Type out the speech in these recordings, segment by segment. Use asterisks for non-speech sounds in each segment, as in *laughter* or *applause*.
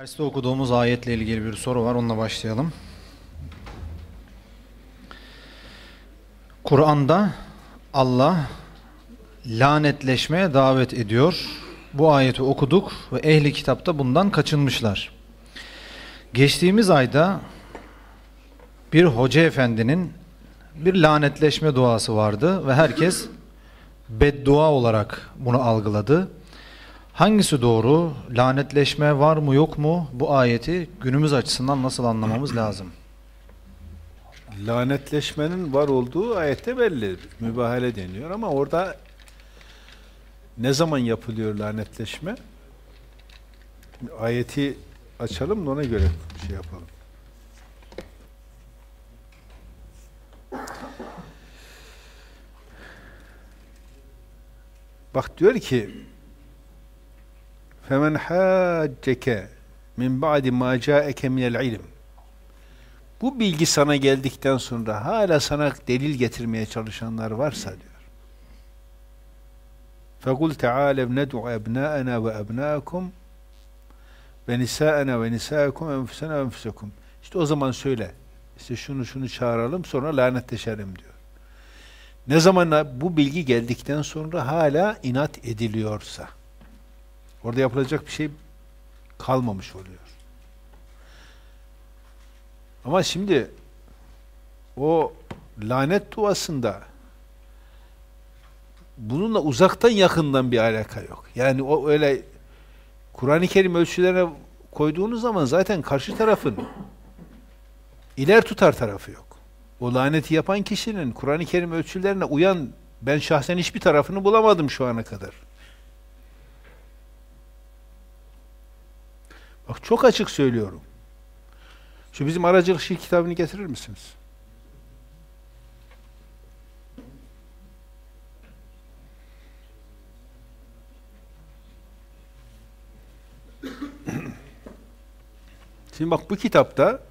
Derste okuduğumuz ayetle ilgili bir soru var. Onunla başlayalım. Kur'an'da Allah lanetleşmeye davet ediyor. Bu ayeti okuduk ve ehli kitapta bundan kaçınmışlar. Geçtiğimiz ayda bir hoca efendinin bir lanetleşme duası vardı ve herkes beddua olarak bunu algıladı. Hangisi doğru? Lanetleşme var mı yok mu? Bu ayeti günümüz açısından nasıl anlamamız *clears throat* lazım? Lanetleşmenin var olduğu ayette belli. Mübahale deniyor ama orada ne zaman yapılıyor lanetleşme? Ayeti açalım da ona göre şey yapalım. Bak diyor ki فَمَنْ حَاجَّكَ min ba'di ma ca'eke minel ilm. Bu bilgi sana geldikten sonra hala sana delil getirmeye çalışanlar varsa diyor. فَقُلْ تَعَالَوْ نَدْعُ أَبْنَاءَنَا وَأَبْنَاءَكُمْ وَنِسَاءَنَا وَنِسَاءَكُمْ وَاَنْفُسَنَا وَاَنْفُسَكُمْ İşte o zaman söyle. İşte şunu şunu çağıralım sonra lanetleşelim diyor. Ne zaman bu bilgi geldikten sonra hala inat ediliyorsa orada yapılacak bir şey kalmamış oluyor. Ama şimdi o lanet duasında bununla uzaktan yakından bir alaka yok. Yani o öyle Kur'an-ı Kerim ölçülerine koyduğunuz zaman zaten karşı tarafın iler tutar tarafı yok. O laneti yapan kişinin Kur'an-ı Kerim ölçülerine uyan ben şahsen hiçbir tarafını bulamadım şu ana kadar. Çok açık söylüyorum. Şu bizim aracılık şiir kitabını getirir misiniz? *clears throat* Şimdi bak bu kitapta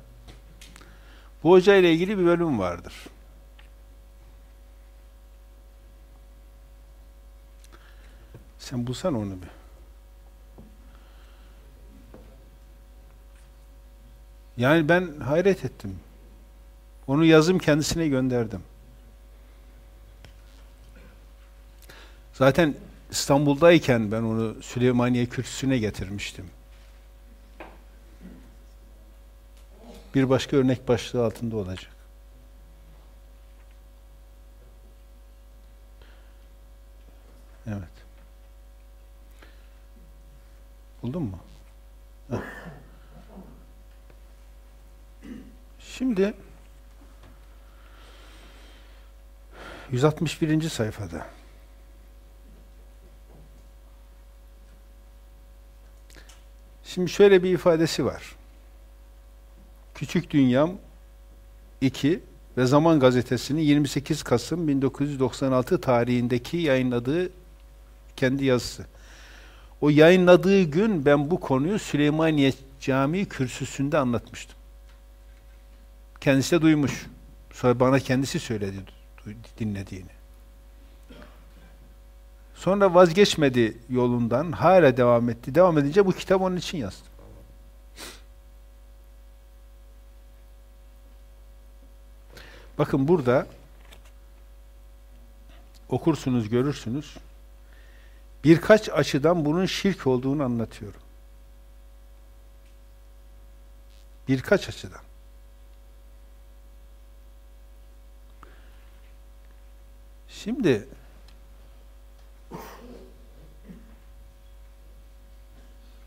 bu hoca ile ilgili bir bölüm vardır. Sen bulsan onu bir. Yani ben hayret ettim. Onu yazım kendisine gönderdim. Zaten İstanbul'dayken ben onu Süleymaniye Kürsüsü'ne getirmiştim. Bir başka örnek başlığı altında olacak. Evet. Buldun mu? Heh. Şimdi 161. sayfada Şimdi şöyle bir ifadesi var. Küçük Dünyam 2 ve Zaman Gazetesi'nin 28 Kasım 1996 tarihindeki yayınladığı kendi yazısı. O yayınladığı gün ben bu konuyu Süleymaniye Camii kürsüsünde anlatmıştım. Kendisi de duymuş. Sonra bana kendisi söyledi dinlediğini. Sonra vazgeçmedi yolundan, hala devam etti. Devam edince bu kitap onun için yazdım. Bakın burada okursunuz, görürsünüz. Birkaç açıdan bunun şirk olduğunu anlatıyorum. Birkaç açıdan. Şimdi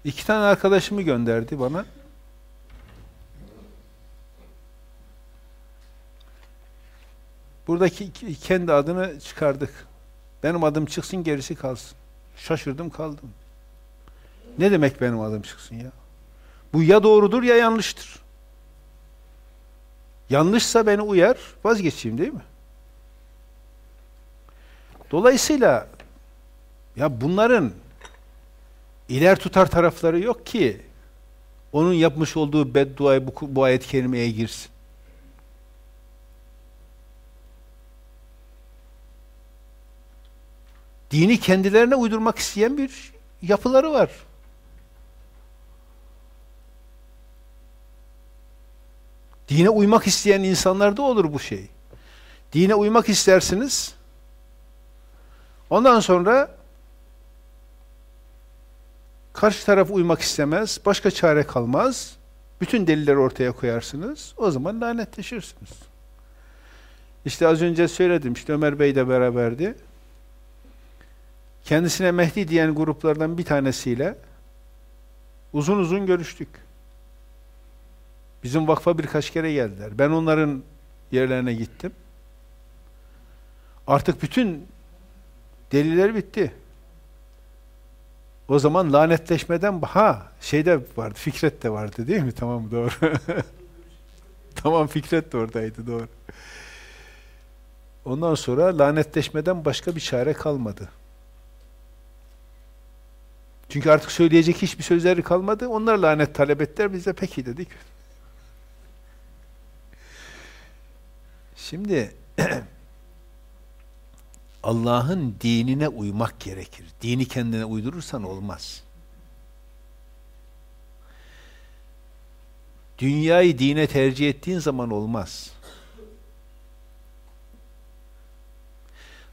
iki tane arkadaşımı gönderdi bana. Buradaki kendi adını çıkardık. Benim adım çıksın gerisi kalsın. Şaşırdım kaldım. Ne demek benim adım çıksın ya? Bu ya doğrudur ya yanlıştır. Yanlışsa beni uyar, vazgeçeyim değil mi? Dolayısıyla ya bunların iler tutar tarafları yok ki onun yapmış olduğu bedduayı bu, bu ayet-i kerimeye girsin. Dini kendilerine uydurmak isteyen bir yapıları var. Dine uymak isteyen insanlarda olur bu şey. Dine uymak istersiniz. Ondan sonra karşı taraf uymak istemez. Başka çare kalmaz. Bütün delilleri ortaya koyarsınız. O zaman lanetleşirsiniz. İşte az önce söyledim. İşte Ömer Bey de beraberdi. Kendisine Mehdi diyen gruplardan bir tanesiyle uzun uzun görüştük. Bizim vakfa birkaç kere geldiler. Ben onların yerlerine gittim. Artık bütün deliller bitti. O zaman lanetleşmeden ha şeyde vardı, Fikret de vardı değil mi? Tamam doğru. *laughs* tamam Fikret de oradaydı doğru. Ondan sonra lanetleşmeden başka bir çare kalmadı. Çünkü artık söyleyecek hiçbir sözleri kalmadı. Onlar lanet talep ettiler. Biz de peki dedik. *laughs* Şimdi *clears throat* Allah'ın dinine uymak gerekir. Dini kendine uydurursan olmaz. Dünyayı dine tercih ettiğin zaman olmaz.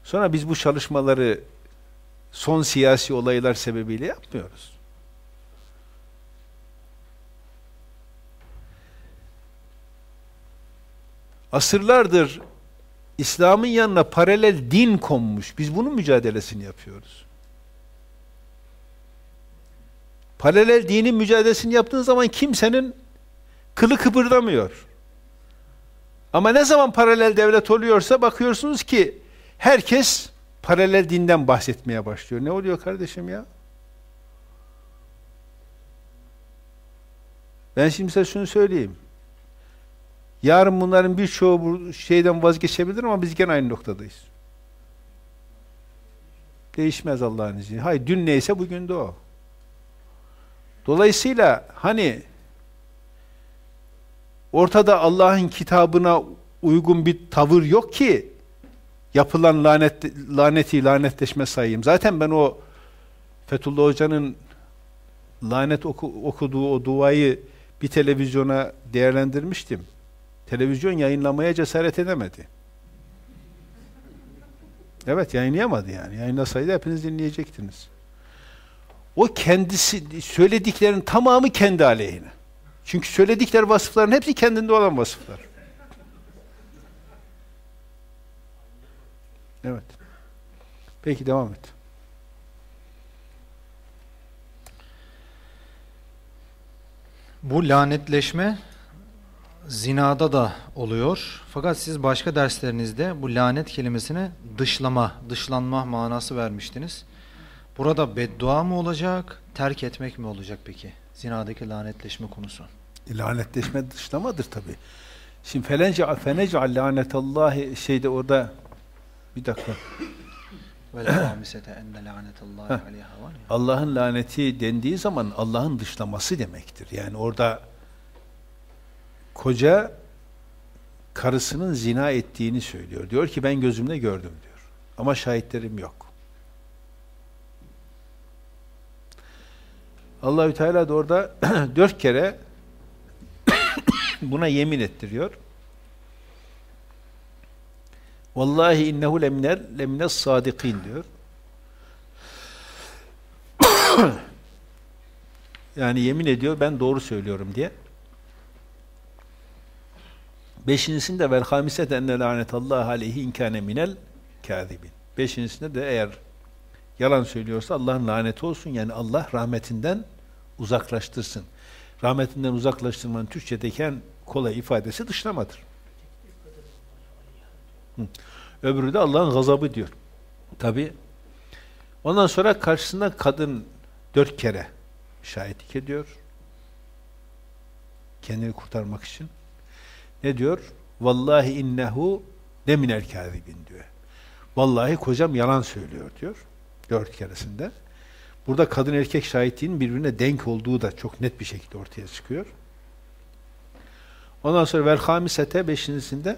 Sonra biz bu çalışmaları son siyasi olaylar sebebiyle yapmıyoruz. Asırlardır İslam'ın yanına paralel din konmuş. Biz bunun mücadelesini yapıyoruz. Paralel dinin mücadelesini yaptığın zaman kimsenin kılı kıpırdamıyor. Ama ne zaman paralel devlet oluyorsa bakıyorsunuz ki herkes paralel dinden bahsetmeye başlıyor. Ne oluyor kardeşim ya? Ben şimdi size şunu söyleyeyim. Yarın bunların birçoğu bu şeyden vazgeçebilir ama biz gene aynı noktadayız. Değişmez Allah'ın izniyle. Hayır dün neyse bugün de o. Dolayısıyla hani ortada Allah'ın kitabına uygun bir tavır yok ki yapılan lanet laneti lanetleşme sayayım. Zaten ben o Fethullah Hoca'nın lanet oku, okuduğu o duayı bir televizyona değerlendirmiştim. Televizyon yayınlamaya cesaret edemedi. Evet yayınlayamadı yani. Yayınlasaydı hepiniz dinleyecektiniz. O kendisi söylediklerin tamamı kendi aleyhine. Çünkü söyledikler vasıfların hepsi kendinde olan vasıflar. Evet. Peki devam et. Bu lanetleşme zinada da oluyor. Fakat siz başka derslerinizde bu lanet kelimesine dışlama, dışlanma manası vermiştiniz. Burada beddua mı olacak, terk etmek mi olacak peki? Zinadaki lanetleşme konusu. E, lanetleşme dışlamadır tabi. Şimdi felence fenece lanetallahi şeyde orada bir dakika. Allah'ın laneti dendiği zaman Allah'ın dışlaması demektir. Yani orada koca karısının zina ettiğini söylüyor. Diyor ki ben gözümle gördüm diyor. Ama şahitlerim yok. Allahü Teala da orada *clears throat* dört kere *coughs* buna yemin ettiriyor. Vallahi innehu leminel lemines sadikin diyor. *coughs* yani yemin ediyor ben doğru söylüyorum diye. Beşincisinde vel hamiset enne lanetallah aleyhi inkâne minel kâzibin. Beşincisinde de eğer yalan söylüyorsa Allah'ın laneti olsun. Yani Allah rahmetinden uzaklaştırsın. Rahmetinden uzaklaştırmanın Türkçedeki kolay ifadesi dışlamadır. Hı. Öbürü de Allah'ın gazabı diyor. Tabi. Ondan sonra karşısında kadın dört kere şahitlik ediyor. Kendini kurtarmak için. Ne diyor? Vallahi innehu leminel kâzibin diyor. Vallahi kocam yalan söylüyor diyor. Dört keresinde. Burada kadın erkek şahitliğin birbirine denk olduğu da çok net bir şekilde ortaya çıkıyor. Ondan sonra vel hamisete beşincisinde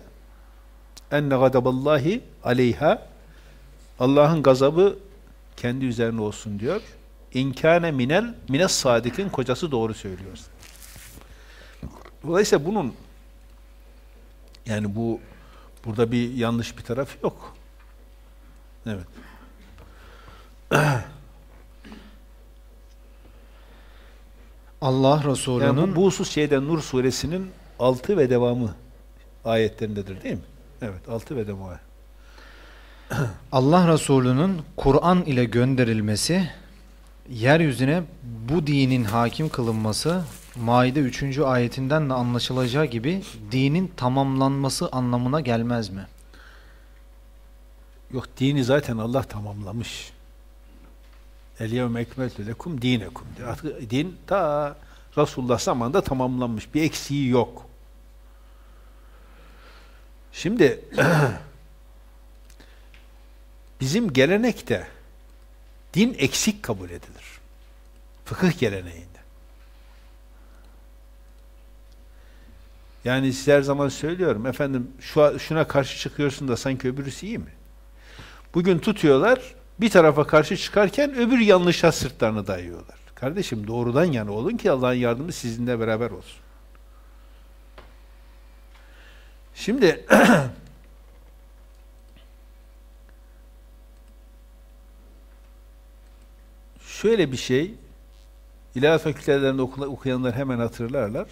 enne gadaballahi aleyha Allah'ın gazabı kendi üzerine olsun diyor. İnkâne minel mines sadikin kocası doğru söylüyor. Dolayısıyla bunun Yani bu burada bir yanlış bir taraf yok. Evet. Allah Resulü'nün yani bu, bu husus şeyden Nur suresinin 6 ve devamı ayetlerindedir değil mi? Evet, 6 ve devamı. Allah Resulü'nün Kur'an ile gönderilmesi, yeryüzüne bu dinin hakim kılınması, Maide 3. ayetinden de anlaşılacağı gibi dinin tamamlanması anlamına gelmez mi? Yok dini zaten Allah tamamlamış. El yevme ekmeltu lekum dinekum. Artık din ta Resulullah zamanında tamamlanmış. Bir eksiği yok. Şimdi *clears throat* bizim gelenekte din eksik kabul edilir. Fıkıh geleneğinde. Yani her zaman söylüyorum efendim şu şuna karşı çıkıyorsun da sanki öbürüsü iyi mi? Bugün tutuyorlar bir tarafa karşı çıkarken öbür yanlışa sırtlarını dayıyorlar. Kardeşim doğrudan yana olun ki Allah'ın yardımı sizinle beraber olsun. Şimdi *clears throat* şöyle bir şey ilahiyat fakültelerinde okuyanlar hemen hatırlarlar.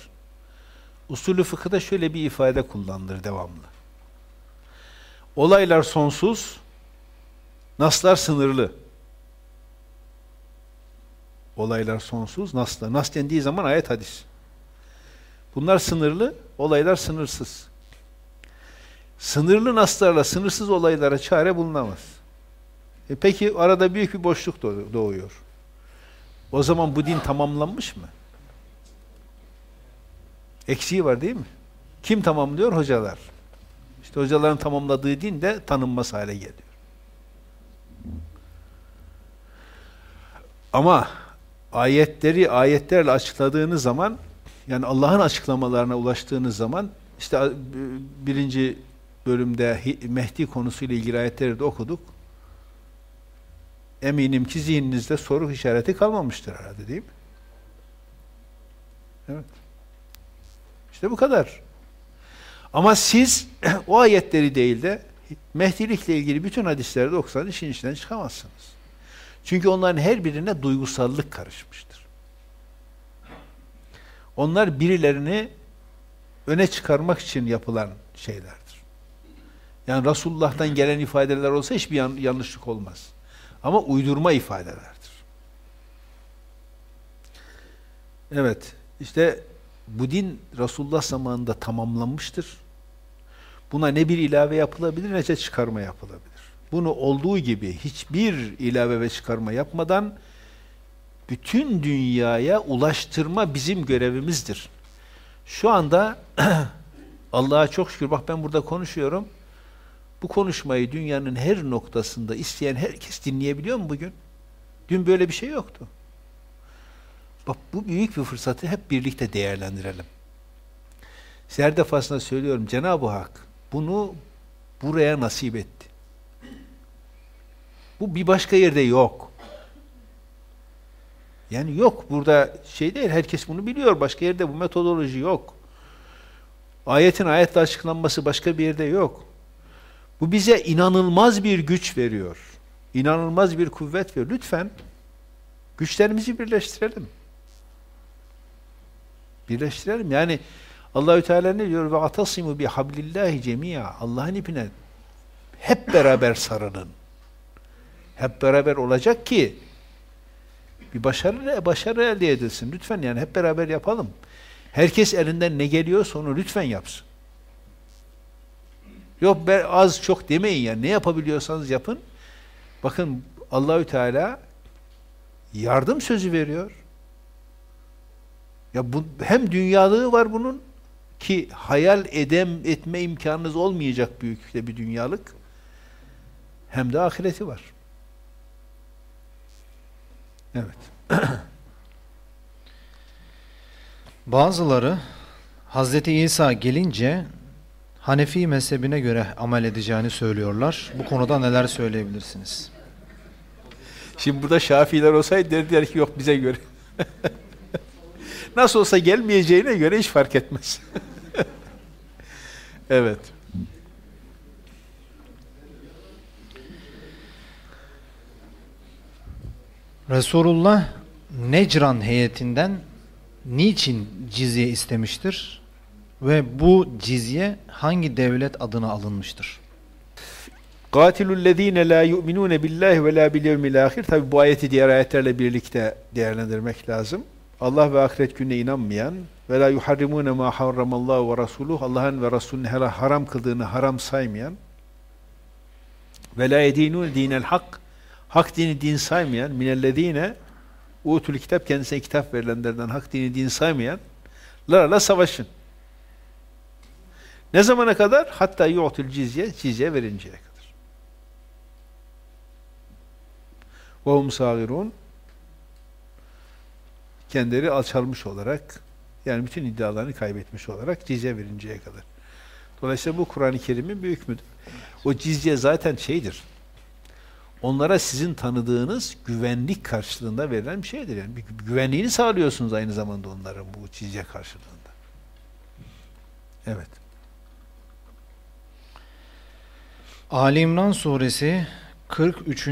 Usulü fıkıhda şöyle bir ifade kullanılır devamlı. Olaylar sonsuz, naslar sınırlı. Olaylar sonsuz, naslar. Nas dendiği zaman ayet hadis. Bunlar sınırlı, olaylar sınırsız. Sınırlı naslarla sınırsız olaylara çare bulunamaz. E peki arada büyük bir boşluk doğuyor. O zaman bu din tamamlanmış mı? Eksiği var değil mi? Kim tamamlıyor? Hocalar. İşte hocaların tamamladığı din de tanınmaz hale geliyor. Ama ayetleri ayetlerle açıkladığınız zaman yani Allah'ın açıklamalarına ulaştığınız zaman işte birinci bölümde Mehdi konusuyla ilgili ayetleri de okuduk. Eminim ki zihninizde soru işareti kalmamıştır herhalde değil mi? Evet. İşte bu kadar. Ama siz *clears throat* o ayetleri değil de Mehdilikle ilgili bütün hadisleri de okusanız işin içinden çıkamazsınız. Çünkü onların her birine duygusallık karışmıştır. Onlar birilerini öne çıkarmak için yapılan şeylerdir. Yani Resulullah'tan gelen ifadeler olsa hiçbir yan, yanlışlık olmaz. Ama uydurma ifadelerdir. Evet, işte bu din Resulullah zamanında tamamlanmıştır. Buna ne bir ilave yapılabilir ne de çıkarma yapılabilir. Bunu olduğu gibi hiçbir ilave ve çıkarma yapmadan bütün dünyaya ulaştırma bizim görevimizdir. Şu anda *clears throat* Allah'a çok şükür bak ben burada konuşuyorum. Bu konuşmayı dünyanın her noktasında isteyen herkes dinleyebiliyor mu bugün? Dün böyle bir şey yoktu. Bak bu büyük bir fırsatı hep birlikte değerlendirelim. Her defasında söylüyorum Cenab-ı Hak bunu buraya nasip etti. Bu bir başka yerde yok. Yani yok burada şey değil herkes bunu biliyor. Başka yerde bu metodoloji yok. Ayetin ayetle açıklanması başka bir yerde yok. Bu bize inanılmaz bir güç veriyor. İnanılmaz bir kuvvet veriyor. Lütfen güçlerimizi birleştirelim. Birleştirelim. Yani Allahü Teala ne diyor? Ve atasimu bi hablillahi cemia. Allah'ın ipine hep beraber sarılın. Hep beraber olacak ki bir başarı başarı elde edilsin. Lütfen yani hep beraber yapalım. Herkes elinden ne geliyorsa onu lütfen yapsın. Yok ben az çok demeyin yani. Ne yapabiliyorsanız yapın. Bakın Allahü Teala yardım sözü veriyor. Ya bu hem dünyalığı var bunun ki hayal edem etme imkanınız olmayacak büyüklükte bir dünyalık hem de ahireti var. Evet. *clears throat* Bazıları Hazreti İsa gelince Hanefi mezhebine göre amel edeceğini söylüyorlar. Bu konuda neler söyleyebilirsiniz? Şimdi burada Şafiiler olsaydı derdiler ki yok bize göre. *laughs* Nasıl olsa gelmeyeceğine göre hiç fark etmez. *laughs* Evet. Resulullah Necran heyetinden niçin cizye istemiştir? Ve bu cizye hangi devlet adına alınmıştır? Katilüllezine la yu'minune billahi ve la bil yevmil ahir. Tabi bu ayeti diğer ayetlerle birlikte değerlendirmek lazım. Allah ve ahiret gününe inanmayan ve la yuharrimune ma harramallahu ve rasuluh Allah'ın ve Resulünün haram kıldığını haram saymayan ve la yedinun dinel hak hak dini din saymayan minellezine utul kitap kendisine kitap verilenlerden hak dini din saymayan larla savaşın. Ne zamana kadar? Hatta yu'tul cizye, cizye verinceye kadar. Hum sagirun kendileri alçalmış olarak yani bütün iddialarını kaybetmiş olarak cizye verinceye kadar. Dolayısıyla bu Kur'an-ı Kerim'in bir hükmüdür. O cizye zaten şeydir. Onlara sizin tanıdığınız güvenlik karşılığında verilen bir şeydir. Yani bir güvenliğini sağlıyorsunuz aynı zamanda onların bu cizye karşılığında. Evet. Ali İmran suresi 43.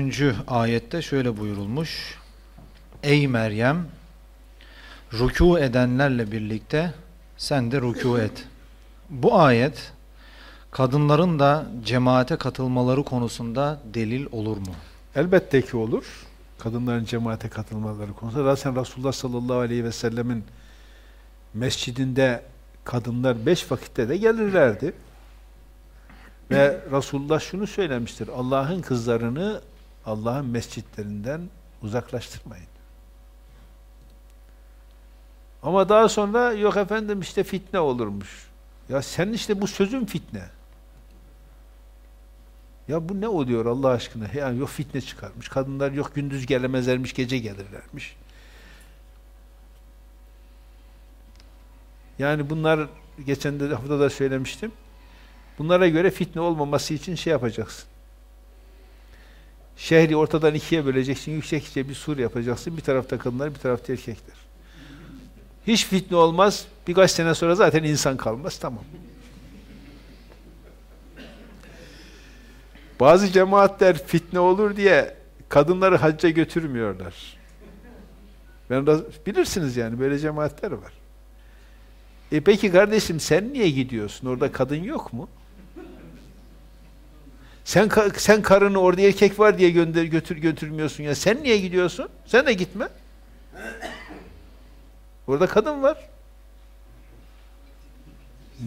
ayette şöyle buyurulmuş. Ey Meryem rükû edenlerle birlikte sen de rükû et. Bu ayet kadınların da cemaate katılmaları konusunda delil olur mu? Elbette ki olur. Kadınların cemaate katılmaları konusunda. Zaten Resulullah sallallahu aleyhi ve sellemin mescidinde kadınlar beş vakitte de gelirlerdi. Ve Resulullah şunu söylemiştir. Allah'ın kızlarını Allah'ın mescitlerinden uzaklaştırmayın. Ama daha sonra yok efendim işte fitne olurmuş. Ya sen işte bu sözün fitne. Ya bu ne oluyor Allah aşkına? Yani yok fitne çıkarmış. Kadınlar yok gündüz gelemezlermiş, gece gelirlermiş. Yani bunlar geçen de hafta da söylemiştim. Bunlara göre fitne olmaması için şey yapacaksın. Şehri ortadan ikiye böleceksin, yüksekçe bir sur yapacaksın. Bir tarafta kadınlar, bir tarafta erkekler. Hiç fitne olmaz. Birkaç sene sonra zaten insan kalmaz. Tamam. Bazı cemaatler fitne olur diye kadınları hacca götürmüyorlar. Ben bilirsiniz yani böyle cemaatler var. E peki kardeşim sen niye gidiyorsun? Orada kadın yok mu? Sen sen karını orada erkek var diye gönder götür götürmüyorsun ya. Sen niye gidiyorsun? Sen de gitme. Orada kadın var.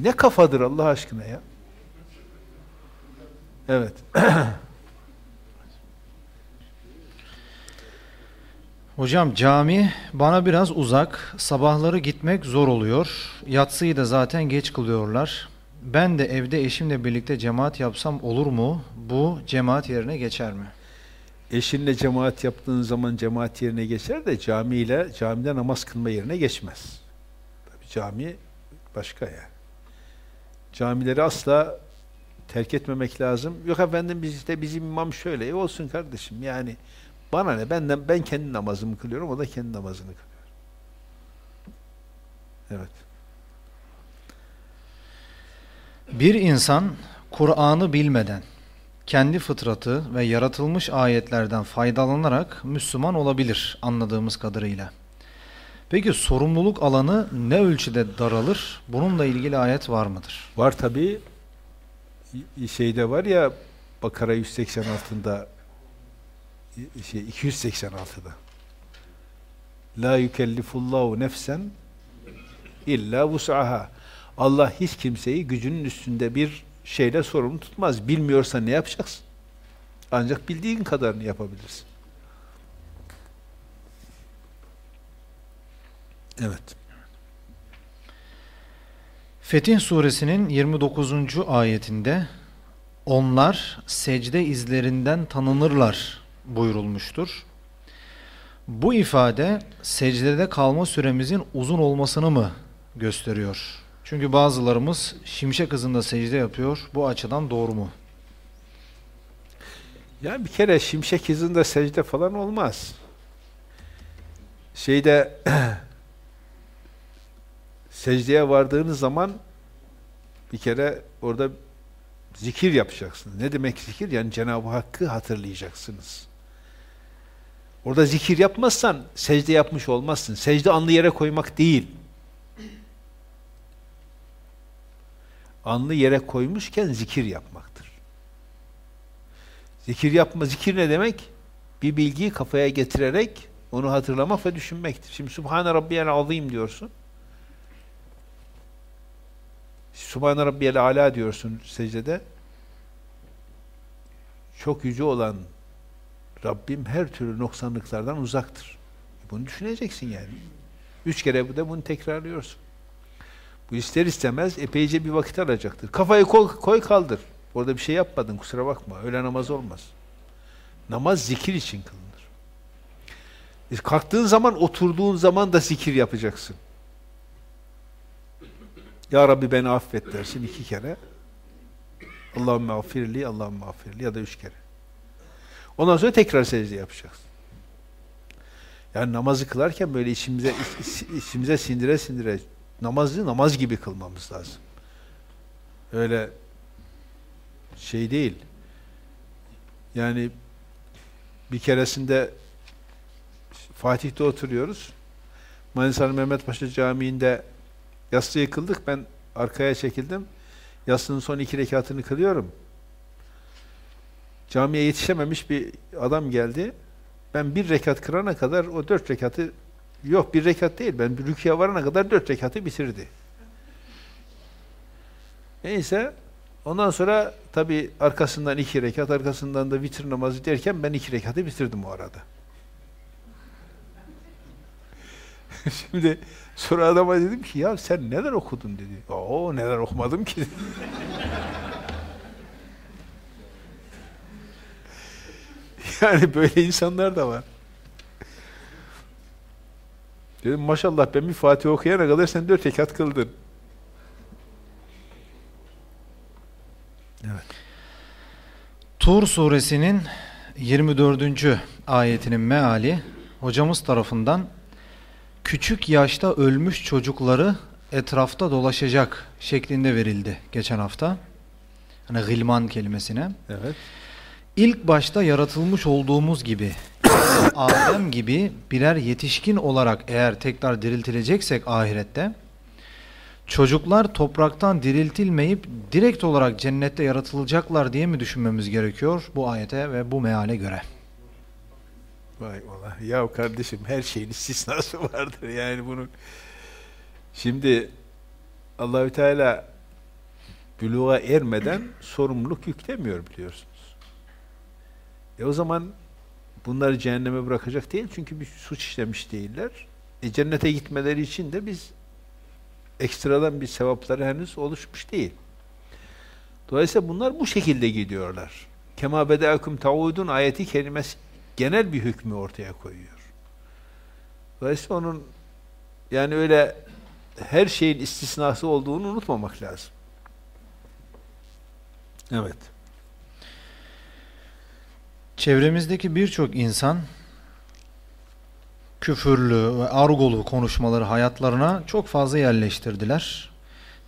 Ne kafadır Allah aşkına ya? Evet. *clears throat* Hocam cami bana biraz uzak. Sabahları gitmek zor oluyor. Yatsıyı da zaten geç kılıyorlar. Ben de evde eşimle birlikte cemaat yapsam olur mu? Bu cemaat yerine geçer mi? Eşinle cemaat yaptığın zaman cemaat yerine geçer de camiyle camide namaz kılma yerine geçmez. Tabii cami başka ya. Yani. Camileri asla terk etmemek lazım. Yok efendim biz işte bizim imam şöyle. E olsun kardeşim yani bana ne ben ben kendi namazımı kılıyorum o da kendi namazını kılıyor. Evet. Bir insan Kur'an'ı bilmeden kendi fıtratı ve yaratılmış ayetlerden faydalanarak Müslüman olabilir anladığımız kadarıyla. Peki sorumluluk alanı ne ölçüde daralır? Bununla ilgili ayet var mıdır? Var tabi. Şeyde var ya Bakara 186'da şey 286'da. La yükellifullahu nefsen illa vus'aha. Allah hiç kimseyi gücünün üstünde bir şeyle sorumlu tutmaz. Bilmiyorsan ne yapacaksın? Ancak bildiğin kadarını yapabilirsin. Evet. Fetih suresinin 29. ayetinde onlar secde izlerinden tanınırlar buyurulmuştur. Bu ifade secdede kalma süremizin uzun olmasını mı gösteriyor? Çünkü bazılarımız şimşek hızında secde yapıyor. Bu açıdan doğru mu? Yani bir kere şimşek hızında secde falan olmaz. Şeyde *clears throat* secdeye vardığınız zaman Bir kere orada zikir yapacaksınız. Ne demek zikir? Yani Cenab-ı Hakk'ı hatırlayacaksınız. Orada zikir yapmazsan secde yapmış olmazsın. Secde anlı yere koymak değil. Anlı yere koymuşken zikir yapmaktır. Zikir yapma, zikir ne demek? Bir bilgiyi kafaya getirerek onu hatırlamak ve düşünmektir. Şimdi Subhane Rabbiyel Azim diyorsun. Subhane Rabbiyel Ala diyorsun secdede. Çok yüce olan Rabbim her türlü noksanlıklardan uzaktır. Bunu düşüneceksin yani. Üç kere da bunu tekrarlıyorsun. Bu ister istemez epeyce bir vakit alacaktır. Kafayı koy, koy kaldır. Orada bir şey yapmadın kusura bakma. Öyle namaz olmaz. Namaz zikir için kılınır. E, kalktığın zaman, oturduğun zaman da zikir yapacaksın. Ya Rabbi beni affet dersin iki kere. Allahümme affirli, Allahümme affirli ya da üç kere. Ondan sonra tekrar secde yapacaksın. Yani namazı kılarken böyle içimize içimize sindire sindire namazı namaz gibi kılmamız lazım. Öyle şey değil. Yani bir keresinde Fatih'te oturuyoruz. Manisa'nın Mehmet Paşa Camii'nde yassı yıkıldık. Ben arkaya çekildim. Yassının son iki rekatını kılıyorum. Camiye yetişememiş bir adam geldi. Ben bir rekat kırana kadar o dört rekatı yok bir rekat değil. Ben rüküye varana kadar dört rekatı bitirdi. Neyse ondan sonra tabi arkasından iki rekat arkasından da vitir namazı derken ben iki rekatı bitirdim o arada. *laughs* Şimdi sonra adama dedim ki ya sen neler okudun dedi. Oo neler okumadım ki. *laughs* yani böyle insanlar da var. Dedim maşallah ben bir Fatih okuyana kadar sen dört rekat kıldın. Evet. Tur suresinin 24. ayetinin meali hocamız tarafından küçük yaşta ölmüş çocukları etrafta dolaşacak şeklinde verildi geçen hafta. Hani gılman kelimesine. Evet. İlk başta yaratılmış olduğumuz gibi *coughs* Adem gibi birer yetişkin olarak eğer tekrar diriltileceksek ahirette çocuklar topraktan diriltilmeyip direkt olarak cennette yaratılacaklar diye mi düşünmemiz gerekiyor bu ayete ve bu meale göre? Vay Allah. Ya kardeşim her şeyin istisnası vardır yani bunun. Şimdi Allahü Teala büluğa ermeden sorumluluk yüklemiyor biliyorsunuz. E o zaman bunları cehenneme bırakacak değil çünkü bir suç işlemiş değiller. E cennete gitmeleri için de biz ekstradan bir sevapları henüz oluşmuş değil. Dolayısıyla bunlar bu şekilde gidiyorlar. Kema bedeakum taudun ayeti kelimesi genel bir hükmü ortaya koyuyor. Dolayısıyla onun yani öyle her şeyin istisnası olduğunu unutmamak lazım. Evet. Çevremizdeki birçok insan küfürlü ve argolu konuşmaları hayatlarına çok fazla yerleştirdiler.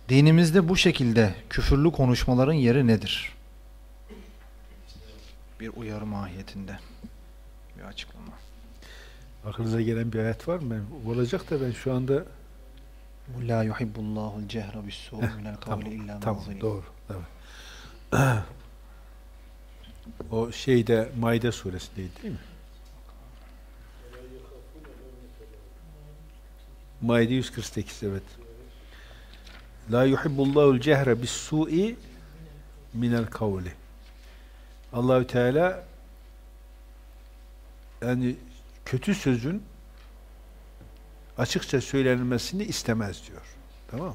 Dinimizde bu şekilde küfürlü konuşmaların yeri nedir? Bir uyarı mahiyetinde bir açıklama. Aklınıza gelen bir ayet var mı? Olacak da ben şu anda La yuhibbullahul cehra bis-su'i minel kavli illa Tamam, doğru. Evet. O şeyde Maide suresindeydi değil mi? Maide 148 evet. La yuhibbullahul cehre bis-su'i minel kavli. Allahü Teala yani kötü sözün açıkça söylenmesini istemez diyor. Tamam mı?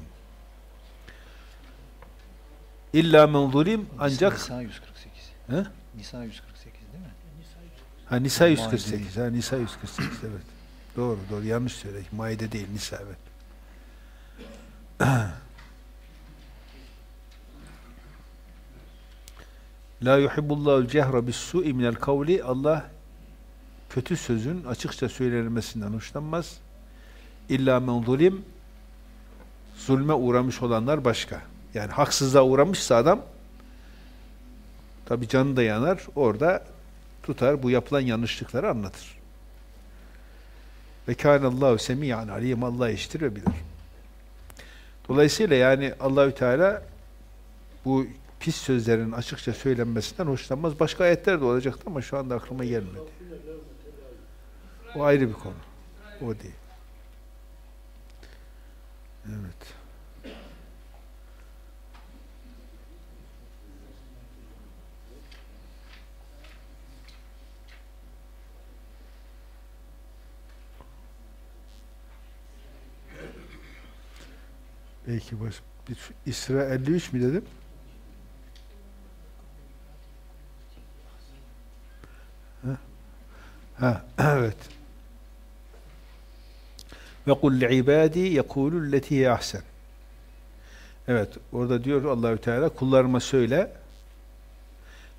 İlla men zulim ancak Nisa 148. He? Nisa 148 değil mi? Ha Nisa 148. Ha Nisa 148 evet. Doğru doğru yanlış söyledik. Maide değil Nisa evet. *clears throat* La yuhibbullahul cehra bis su'i minel kavli Allah kötü sözün açıkça söylenmesinden hoşlanmaz. İlla men zulim zulme uğramış olanlar başka. Yani haksızlığa uğramışsa adam tabi canı da yanar. Orada tutar bu yapılan yanlışlıkları anlatır. Ve kânallâhu semî'an alîm Allah işitir ve bilir. Dolayısıyla yani Allahü Teala bu pis sözlerin açıkça söylenmesinden hoşlanmaz. Başka ayetler de olacaktı ama şu anda aklıma gelmedi. O ayrı bir konu. O değil. Evet. Belki baş, bir, İsra 53 mi dedim? Ha, ha *clears throat* evet. Ve kul ibadi yekulu leti ahsen. Evet, orada diyor Allahü Teala kullarıma söyle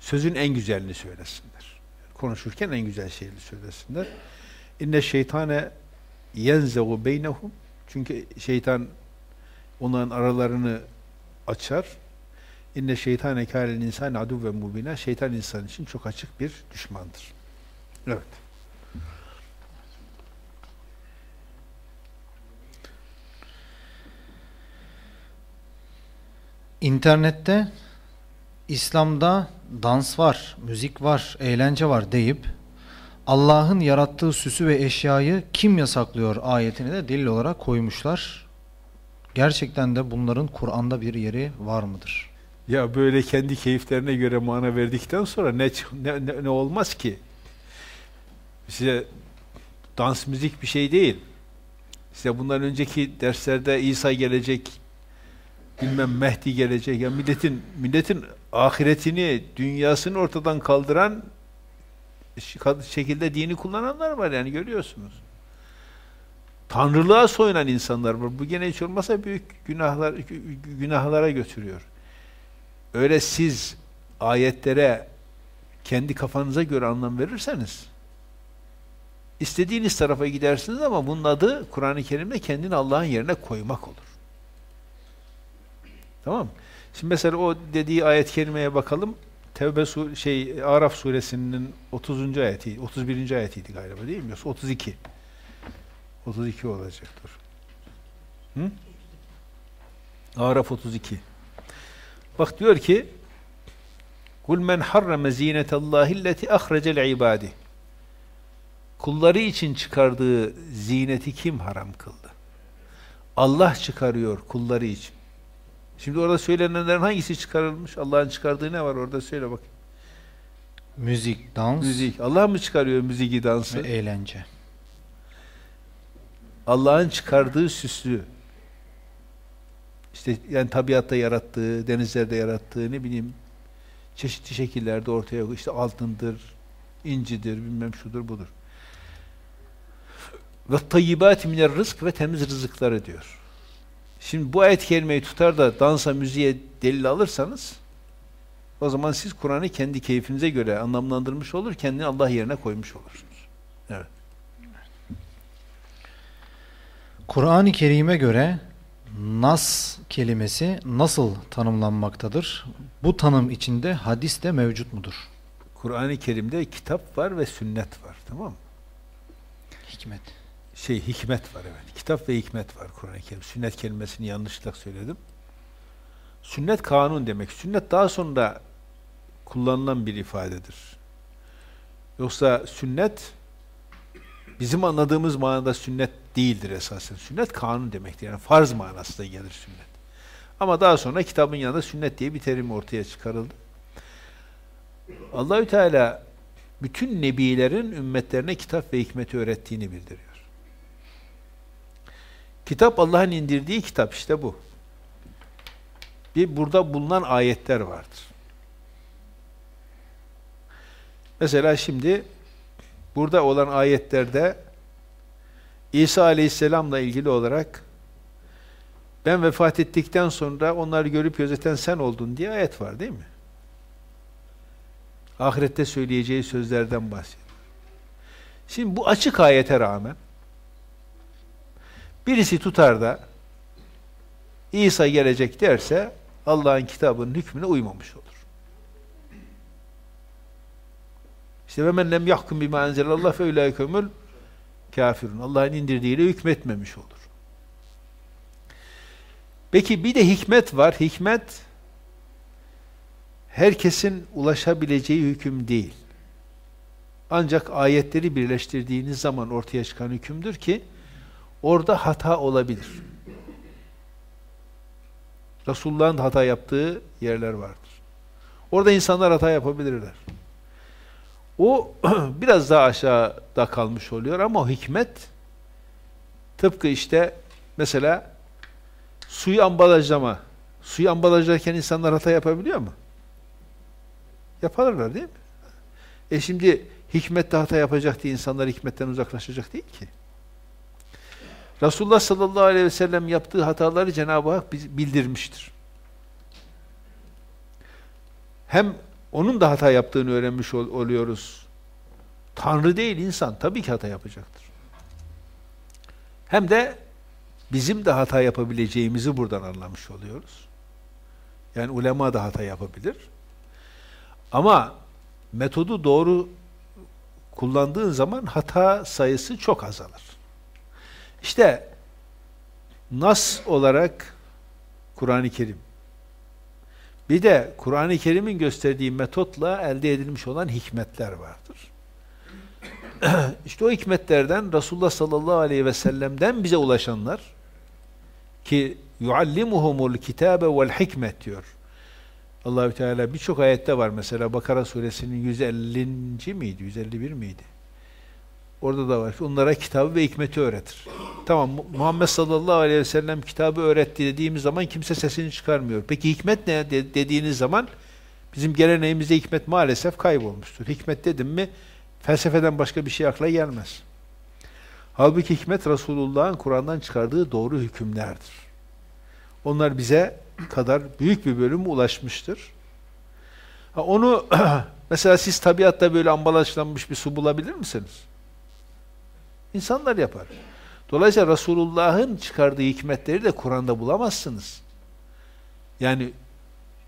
sözün en güzelini söylesinler. Konuşurken en güzel şeyini söylesinler. İnne şeytane yenzevu beynehum çünkü şeytan onların aralarını açar. İnne şeytane kâlel insan adu ve mubina. Şeytan insan için çok açık bir düşmandır. Evet. İnternette İslam'da dans var, müzik var, eğlence var deyip Allah'ın yarattığı süsü ve eşyayı kim yasaklıyor ayetini de delil olarak koymuşlar. Gerçekten de bunların Kur'an'da bir yeri var mıdır? Ya böyle kendi keyiflerine göre mana verdikten sonra ne ne, ne, ne olmaz ki? Size dans müzik bir şey değil. Size bundan önceki derslerde İsa gelecek, bilmem Mehdi gelecek. Ya milletin milletin ahiretini, dünyasını ortadan kaldıran şekilde dini kullananlar var yani görüyorsunuz. Tanrılığa soyunan insanlar var. Bu gene hiç olmasa büyük günahlar günahlara götürüyor. Öyle siz ayetlere kendi kafanıza göre anlam verirseniz istediğiniz tarafa gidersiniz ama bunun adı Kur'an-ı Kerim'de kendini Allah'ın yerine koymak olur. Tamam Şimdi mesela o dediği ayet kelimeye bakalım. Tevbe sur şey Araf suresinin 30. ayeti, 31. ayetiydi galiba değil mi? 32. 32 olacaktır. Hı? Araf 32. Bak diyor ki Kul men harrame zinetallahi allati ahrecel ibadi. Kulları için çıkardığı zineti kim haram kıldı? Allah çıkarıyor kulları için. Şimdi orada söylenenlerin hangisi çıkarılmış? Allah'ın çıkardığı ne var orada söyle bak. Müzik, dans. Müzik. Allah mı çıkarıyor müziği, dansı? Ve eğlence. Allah'ın çıkardığı süslü, işte yani tabiatta yarattığı, denizlerde yarattığı ne bileyim çeşitli şekillerde ortaya işte altındır, incidir, bilmem şudur budur. Ve tayyibat miner rızk ve temiz rızıkları diyor. Şimdi bu ayet kelimeyi tutar da dansa, müziğe delil alırsanız o zaman siz Kur'an'ı kendi keyfinize göre anlamlandırmış olur, kendini Allah yerine koymuş olursunuz. Evet. Kur'an-ı Kerim'e göre nas kelimesi nasıl tanımlanmaktadır? Bu tanım içinde hadis de mevcut mudur? Kur'an-ı Kerim'de kitap var ve sünnet var. Tamam mı? Hikmet. Şey hikmet var evet. Kitap ve hikmet var Kur'an-ı Kerim. Sünnet kelimesini yanlışlıkla söyledim. Sünnet kanun demek. Sünnet daha sonra kullanılan bir ifadedir. Yoksa sünnet bizim anladığımız manada sünnet değildir esasen. Sünnet kanun demektir. Yani farz manasında gelir sünnet. Ama daha sonra kitabın yanında sünnet diye bir terim ortaya çıkarıldı. Allahü Teala bütün nebilerin ümmetlerine kitap ve hikmeti öğrettiğini bildiriyor. Kitap Allah'ın indirdiği kitap işte bu. Bir burada bulunan ayetler vardır. Mesela şimdi burada olan ayetlerde İsa Aleyhisselam'la ilgili olarak ben vefat ettikten sonra onları görüp gözeten sen oldun diye ayet var değil mi? Ahirette söyleyeceği sözlerden bahsediyor. Şimdi bu açık ayete rağmen birisi tutar da İsa gelecek derse Allah'ın kitabının hükmüne uymamış olur. İşte ve men lem yahkum bima enzelallah fe ulaikemul kafirun. Allah'ın indirdiğiyle hükmetmemiş olur. Peki bir de hikmet var. Hikmet herkesin ulaşabileceği hüküm değil. Ancak ayetleri birleştirdiğiniz zaman ortaya çıkan hükümdür ki orada hata olabilir. Resulullah'ın hata yaptığı yerler vardır. Orada insanlar hata yapabilirler. O *clears throat* biraz daha aşağıda kalmış oluyor ama o hikmet tıpkı işte mesela suyu ambalajlama. Suyu ambalajlarken insanlar hata yapabiliyor mu? Yaparlar değil mi? E şimdi hikmette hata yapacak diye insanlar hikmetten uzaklaşacak değil ki. Resulullah sallallahu aleyhi ve sellem yaptığı hataları Cenab-ı Hak bildirmiştir. Hem onun da hata yaptığını öğrenmiş ol oluyoruz. Tanrı değil insan tabii ki hata yapacaktır. Hem de bizim de hata yapabileceğimizi buradan anlamış oluyoruz. Yani ulema da hata yapabilir. Ama metodu doğru kullandığın zaman hata sayısı çok azalır. İşte nas olarak Kur'an-ı Kerim. Bir de Kur'an-ı Kerim'in gösterdiği metotla elde edilmiş olan hikmetler vardır. *clears throat* İşte o hikmetlerden Resulullah sallallahu aleyhi ve sellem'den bize ulaşanlar ki yuallimuhumul kitabe vel diyor. Allahü Teala birçok ayette var mesela Bakara suresinin 150. miydi? 151 miydi? Orada da var ki onlara kitabı ve hikmeti öğretir. Tamam Muhammed sallallahu aleyhi ve sellem kitabı öğretti dediğimiz zaman kimse sesini çıkarmıyor. Peki hikmet ne dediğiniz zaman bizim geleneğimizde hikmet maalesef kaybolmuştur. Hikmet dedim mi felsefeden başka bir şey akla gelmez. Halbuki hikmet Resulullah'ın Kur'an'dan çıkardığı doğru hükümlerdir. Onlar bize kadar büyük bir bölümü ulaşmıştır. Ha, onu *clears throat* mesela siz tabiatta böyle ambalajlanmış bir su bulabilir misiniz? İnsanlar yapar. Dolayısıyla Resulullah'ın çıkardığı hikmetleri de Kur'an'da bulamazsınız. Yani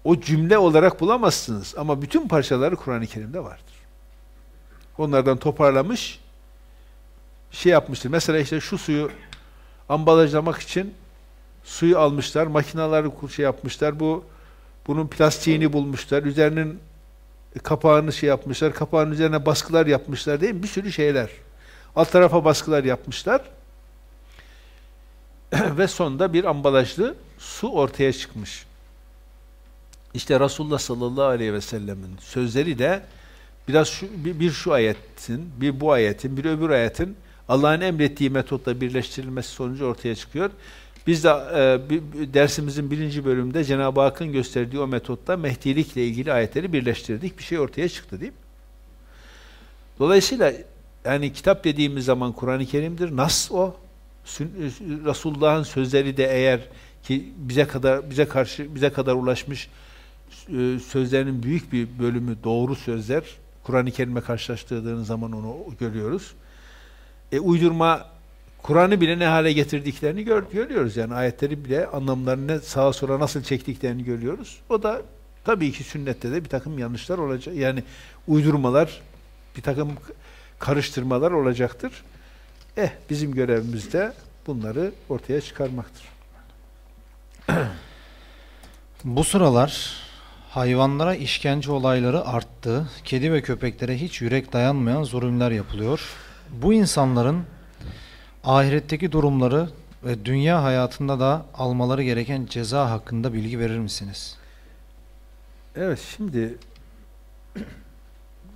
o cümle olarak bulamazsınız ama bütün parçaları Kur'an-ı Kerim'de vardır. Onlardan toparlamış, şey yapmıştır. Mesela işte şu suyu ambalajlamak için suyu almışlar, makinaları şey yapmışlar. Bu bunun plastiğini bulmuşlar. Üzerinin kapağını şey yapmışlar. Kapağın üzerine baskılar yapmışlar değil mi? Bir sürü şeyler. Alt tarafa baskılar yapmışlar. *clears throat* Ve sonunda bir ambalajlı su ortaya çıkmış. İşte Resulullah sallallahu aleyhi ve sellemin sözleri de biraz şu, bir, bir şu ayetin, bir bu ayetin, bir öbür ayetin Allah'ın emrettiği metotla birleştirilmesi sonucu ortaya çıkıyor. Biz de e, bir, dersimizin birinci bölümünde Cenab-ı Hakk'ın gösterdiği o metotla mehdilikle ilgili ayetleri birleştirdik. Bir şey ortaya çıktı değil mi? Dolayısıyla yani kitap dediğimiz zaman Kur'an-ı Kerim'dir. Nas o. Resulullah'ın sözleri de eğer ki bize kadar bize karşı bize kadar ulaşmış e, sözlerinin büyük bir bölümü doğru sözler. Kur'an-ı Kerim'e karşılaştırdığınız zaman onu görüyoruz. E, uydurma Kur'an'ı bile ne hale getirdiklerini gör, görüyoruz. Yani ayetleri bile anlamlarını sağa sola nasıl çektiklerini görüyoruz. O da tabii ki sünnette de bir takım yanlışlar olacak. Yani uydurmalar, bir takım karıştırmalar olacaktır. Eh bizim görevimiz de bunları ortaya çıkarmaktır. *clears throat* Bu sıralar hayvanlara işkence olayları arttı. Kedi ve köpeklere hiç yürek dayanmayan zulümler yapılıyor. Bu insanların ahiretteki durumları ve dünya hayatında da almaları gereken ceza hakkında bilgi verir misiniz? Evet şimdi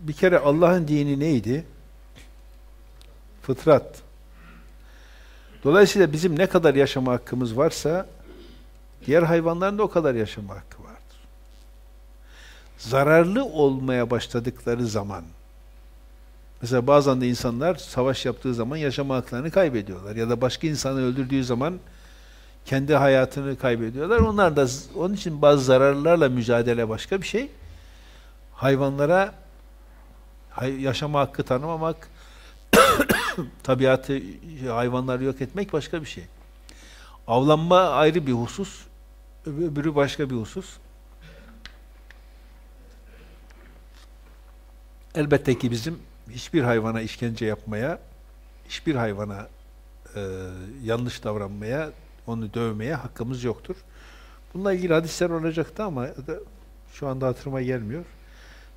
bir kere Allah'ın dini neydi? Fıtrat. Dolayısıyla bizim ne kadar yaşama hakkımız varsa diğer hayvanların da o kadar yaşama hakkı vardır. Zararlı olmaya başladıkları zaman Mesela bazen de insanlar savaş yaptığı zaman yaşama haklarını kaybediyorlar. Ya da başka insanı öldürdüğü zaman kendi hayatını kaybediyorlar. Onlar da onun için bazı zararlarla mücadele başka bir şey. Hayvanlara yaşama hakkı tanımamak, *coughs* tabiatı, hayvanları yok etmek başka bir şey. Avlanma ayrı bir husus. Öbürü başka bir husus. Elbette ki bizim hiçbir hayvana işkence yapmaya, hiçbir hayvana e, yanlış davranmaya, onu dövmeye hakkımız yoktur. Bununla ilgili hadisler olacaktı ama şu anda hatırıma gelmiyor.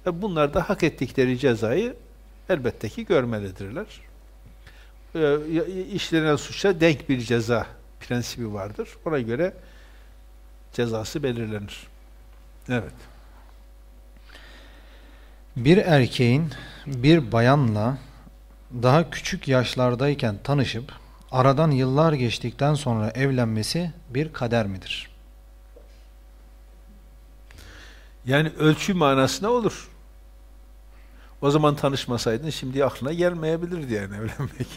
Ve bunlar da hak ettikleri cezayı elbette ki görmelidirler. E, işlenen suça denk bir ceza prensibi vardır. Ona göre cezası belirlenir. Evet. Bir erkeğin bir bayanla daha küçük yaşlardayken tanışıp aradan yıllar geçtikten sonra evlenmesi bir kader midir? Yani ölçü manasına olur. O zaman tanışmasaydın şimdi aklına gelmeyebilirdi yani evlenmek.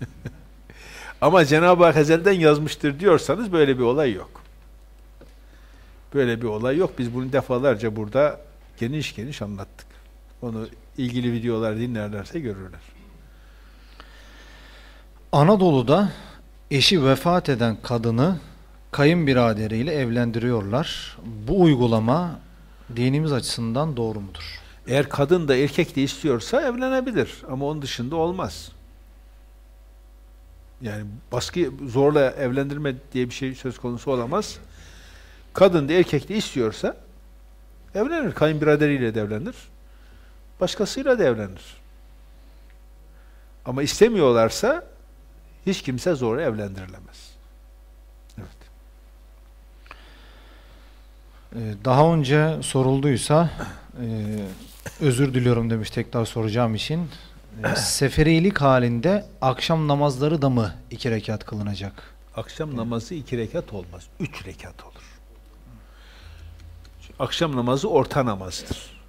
*laughs* Ama Cenab-ı Hak ezelden yazmıştır diyorsanız böyle bir olay yok. Böyle bir olay yok. Biz bunu defalarca burada geniş geniş anlattık. Onu ilgili videolar dinlerlerse görürler. Anadolu'da eşi vefat eden kadını kayınbiraderiyle evlendiriyorlar. Bu uygulama dinimiz açısından doğru mudur? Eğer kadın da erkek de istiyorsa evlenebilir ama onun dışında olmaz. Yani baskı zorla evlendirme diye bir şey söz konusu olamaz. Kadın da erkek de istiyorsa evlenir. Kayınbiraderiyle de evlenir. Başkasıyla da evlenir. Ama istemiyorlarsa hiç kimse zorla evlendirilemez. Evet. Ee, daha önce sorulduysa e, özür diliyorum demiş tekrar soracağım için. Seferilik halinde akşam namazları da mı iki rekat kılınacak? Akşam namazı iki rekat olmaz. Üç rekat olur. Akşam namazı orta namazdır.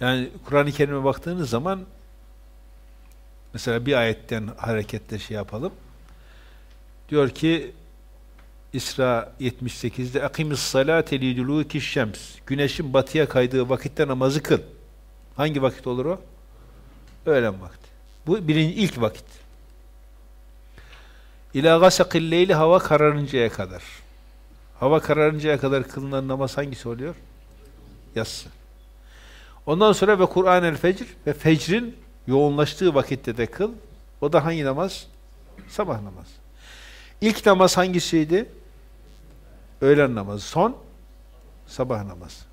Yani Kur'an-ı Kerim'e baktığınız zaman mesela bir ayetten hareketle şey yapalım. Diyor ki İsra 78'de akimis salate liduluki şems. Güneşin batıya kaydığı vakitte namazı kıl. Hangi vakit olur o? Öğlen vakti. Bu birinci ilk vakit. İlâ leyli hava kararıncaya kadar. Hava kararıncaya kadar kılınan namaz hangisi oluyor? Yatsı. Ondan sonra ve Kur'an el fecr ve fecrin yoğunlaştığı vakitte de kıl. O da hangi namaz? Sabah namazı. İlk namaz hangisiydi? Öğlen namazı. Son? Sabah namazı.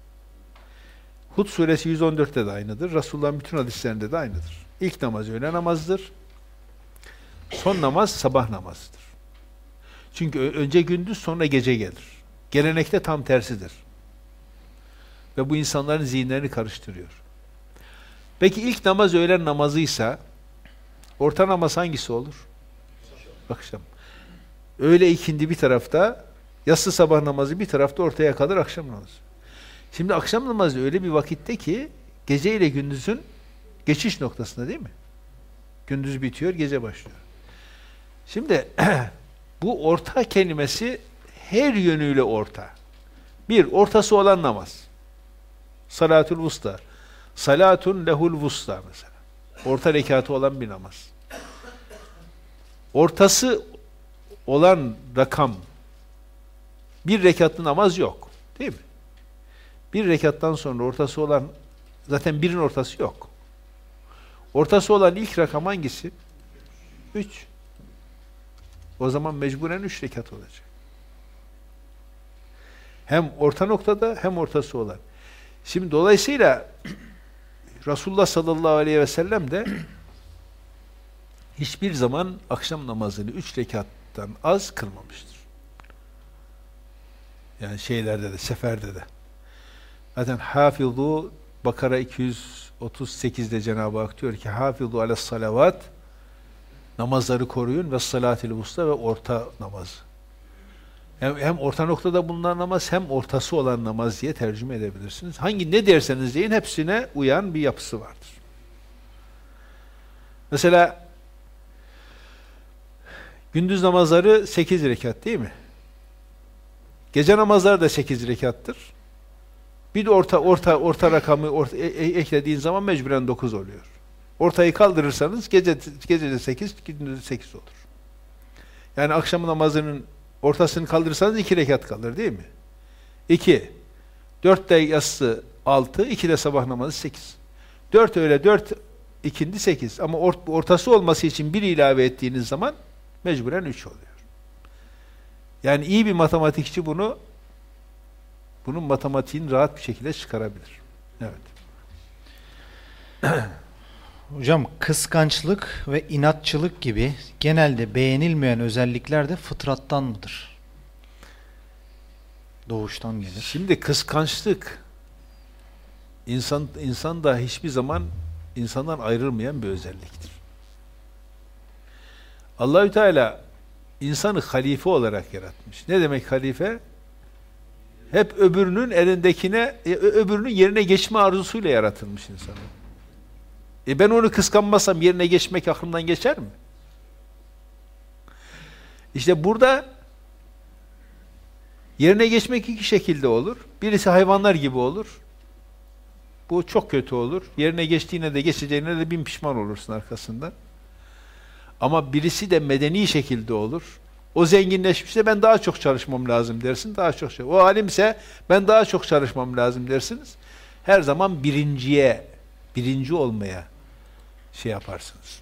Hud suresi 114'te de aynıdır. Resulullah'ın bütün hadislerinde de aynıdır. İlk namaz öğle namazıdır. Son namaz sabah namazıdır. Çünkü önce gündüz sonra gece gelir. Gelenekte tam tersidir. Ve bu insanların zihinlerini karıştırıyor. Peki ilk namaz öğlen namazıysa orta namaz hangisi olur? Akşam. Öğle ikindi bir tarafta, yatsı sabah namazı bir tarafta ortaya kalır akşam namazı. Şimdi akşam namazı öyle bir vakitte ki gece ile gündüzün geçiş noktasında değil mi? Gündüz bitiyor, gece başlıyor. Şimdi *clears throat* bu orta kelimesi her yönüyle orta. Bir, ortası olan namaz. Salatul vusta. Salatun lehul vusta mesela. Orta rekatı olan bir namaz. Ortası olan rakam bir rekatlı namaz yok. Değil mi? Bir rekattan sonra ortası olan zaten birin ortası yok. Ortası olan ilk rakam hangisi? Üç. O zaman mecburen üç rekat olacak. Hem orta noktada hem ortası olan. Şimdi dolayısıyla *clears throat* Resulullah sallallahu aleyhi ve sellem de *clears throat* hiçbir zaman akşam namazını üç rekattan az kılmamıştır. Yani şeylerde de, seferde de. Zaten hafizu Bakara 238'de Cenab-ı Hak diyor ki hafizu ala salavat namazları koruyun ve salatil usta ve orta namaz. Hem, hem orta noktada bulunan namaz hem ortası olan namaz diye tercüme edebilirsiniz. Hangi ne derseniz deyin hepsine uyan bir yapısı vardır. Mesela gündüz namazları 8 rekat değil mi? Gece namazları da 8 rekattır. Bir de orta orta orta rakamı orta, e, e, eklediğin zaman mecburen 9 oluyor. Ortayı kaldırırsanız gece gece de 8, gündüz de 8 olur. Yani akşam namazının ortasını kaldırırsanız iki rekat kalır değil mi? İki. Dörtte yatsı altı, iki de sabah namazı sekiz. Dört öyle, dört ikindi sekiz. Ama ort ortası olması için bir ilave ettiğiniz zaman mecburen üç oluyor. Yani iyi bir matematikçi bunu bunun matematiğini rahat bir şekilde çıkarabilir. Evet. *clears throat* Hocam kıskançlık ve inatçılık gibi genelde beğenilmeyen özellikler de fıtrattan mıdır? Doğuştan gelir. Şimdi kıskançlık insan insan da hiçbir zaman insandan ayrılmayan bir özelliktir. Allahü Teala insanı halife olarak yaratmış. Ne demek halife? Hep öbürünün elindekine, e, öbürünün yerine geçme arzusuyla yaratılmış insan. E ben onu kıskanmasam yerine geçmek aklımdan geçer mi? İşte burada yerine geçmek iki şekilde olur. Birisi hayvanlar gibi olur. Bu çok kötü olur. Yerine geçtiğine de geçeceğine de bin pişman olursun arkasından. Ama birisi de medeni şekilde olur. O zenginleşmişse ben daha çok çalışmam lazım dersin. Daha çok şey. O alimse ben daha çok çalışmam lazım dersiniz. Her zaman birinciye, birinci olmaya şey yaparsınız.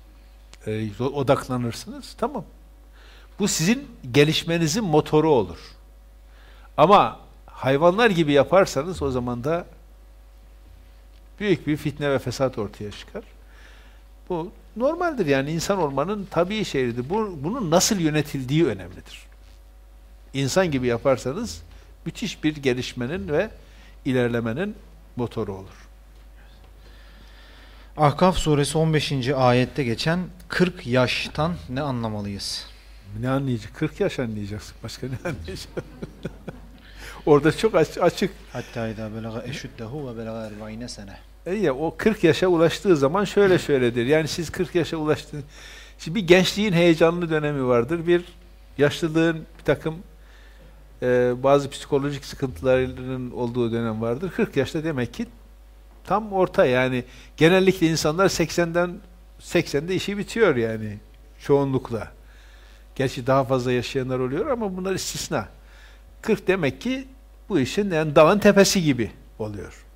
E, odaklanırsınız. Tamam. Bu sizin gelişmenizin motoru olur. Ama hayvanlar gibi yaparsanız o zaman da büyük bir fitne ve fesat ortaya çıkar. Bu normaldir yani insan olmanın tabii şeyidir. Bu, bunun nasıl yönetildiği önemlidir. İnsan gibi yaparsanız müthiş bir gelişmenin ve ilerlemenin motoru olur. Ahkaf suresi 15. ayette geçen 40 yaştan ne anlamalıyız? Ne anlayacak? 40 yaş anlayacaksın. Başka ne anlayacaksın? *laughs* Orada çok açık. Hatta idâ belaga eşüddehu ve belaga erbaine sene. E ya o 40 yaşa ulaştığı zaman şöyle şöyledir. Yani siz 40 yaşa ulaştınız. Şimdi bir gençliğin heyecanlı dönemi vardır. Bir yaşlılığın bir takım e, bazı psikolojik sıkıntıların olduğu dönem vardır. 40 yaşta demek ki tam orta yani genellikle insanlar 80'den 80'de işi bitiyor yani çoğunlukla. Gerçi daha fazla yaşayanlar oluyor ama bunlar istisna. 40 demek ki bu işin yani dağın tepesi gibi oluyor.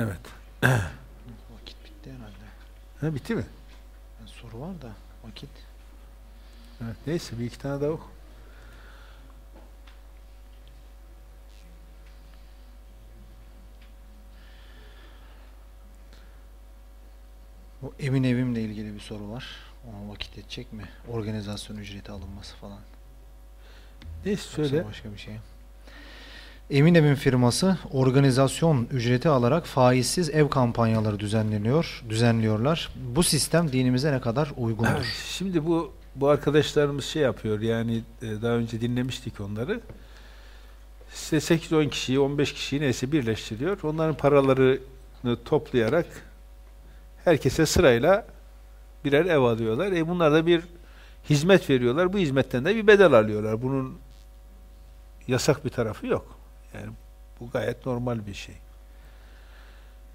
Evet. *clears throat* Vakit bitti herhalde. Ha, bitti mi? Yani soru var da vakit. Evet, neyse bir iki tane daha oku. Bu emin evimle ilgili bir soru var. Ona vakit edecek mi? Organizasyon ücreti alınması falan. Neyse Yoksa söyle. Başka bir şey. Emin Evin firması organizasyon ücreti alarak faizsiz ev kampanyaları düzenleniyor, düzenliyorlar. Bu sistem dinimize ne kadar uygundur? *clears throat* Şimdi bu bu arkadaşlarımız şey yapıyor yani e, daha önce dinlemiştik onları. İşte 8-10 kişiyi, 15 kişiyi neyse birleştiriyor. Onların paralarını toplayarak herkese sırayla birer ev alıyorlar. E bunlar da bir hizmet veriyorlar. Bu hizmetten de bir bedel alıyorlar. Bunun yasak bir tarafı yok. Yani bu gayet normal bir şey.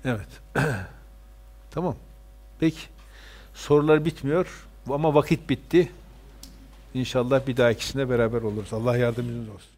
Evet. *clears throat* tamam. Peki. Sorular bitmiyor ama vakit bitti. İnşallah bir dahakisinde beraber oluruz. Allah yardımcınız olsun.